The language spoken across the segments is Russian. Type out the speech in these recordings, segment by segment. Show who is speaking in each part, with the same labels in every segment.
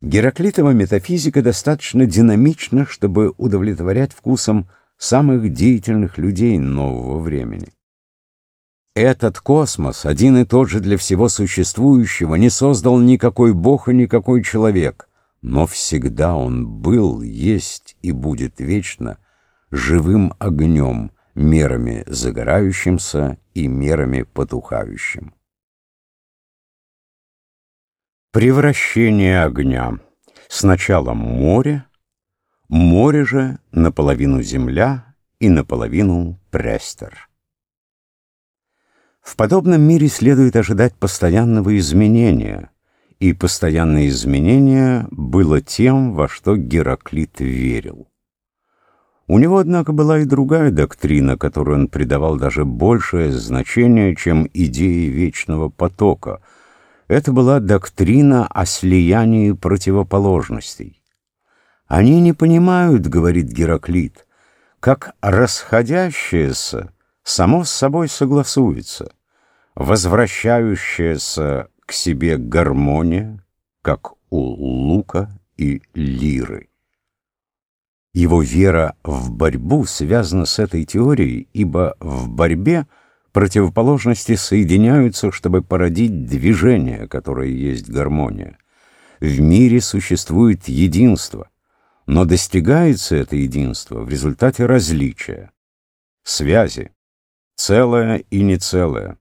Speaker 1: Гераклитова метафизика достаточно динамична, чтобы удовлетворять вкусом самых деятельных людей нового времени. Этот космос, один и тот же для всего существующего, не создал никакой бог и никакой человек, но всегда он был, есть и будет вечно живым огнем, мерами загорающимся и мерами потухающим. Превращение огня. Сначала море, море же наполовину земля и наполовину престер. В подобном мире следует ожидать постоянного изменения, и постоянное изменение было тем, во что Гераклит верил. У него, однако, была и другая доктрина, которой он придавал даже большее значение, чем идеи вечного потока — это была доктрина о слиянии противоположностей. Они не понимают, говорит Гераклит, как расходящееся само с собой согласуется, возвращающаяся к себе гармония, как у лука и лиры. Его вера в борьбу связана с этой теорией, ибо в борьбе – Противоположности соединяются, чтобы породить движение, которое есть гармония. В мире существует единство, но достигается это единство в результате различия, связи, целое и нецелое,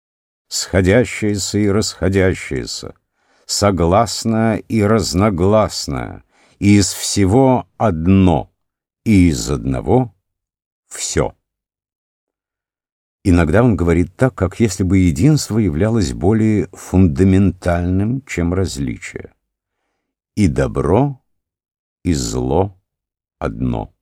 Speaker 1: сходящееся и расходящееся, согласное и разногласное, и из всего одно, и из одного все. Иногда он говорит так, как если бы единство являлось более фундаментальным, чем различие. И добро, и зло одно.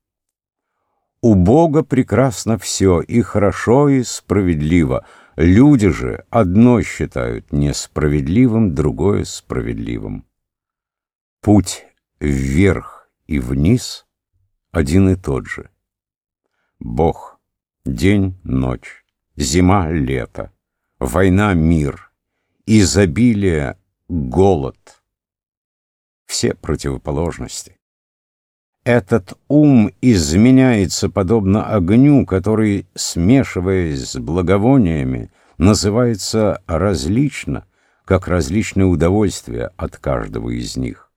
Speaker 1: У Бога прекрасно все, и хорошо, и справедливо. Люди же одно считают несправедливым, другое справедливым. Путь вверх и вниз один и тот же. Бог, день, ночь зима-лето, война-мир, изобилие, голод. Все противоположности. Этот ум изменяется подобно огню, который, смешиваясь с благовониями, называется различно, как различные удовольствия от каждого из них.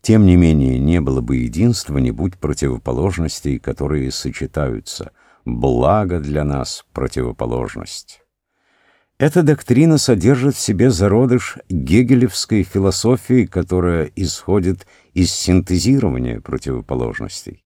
Speaker 1: Тем не менее, не было бы единства, не будь противоположностей, которые сочетаются — благо для нас противоположность. Эта доктрина содержит в себе зародыш гегелевской философии, которая исходит из синтезирования противоположностей.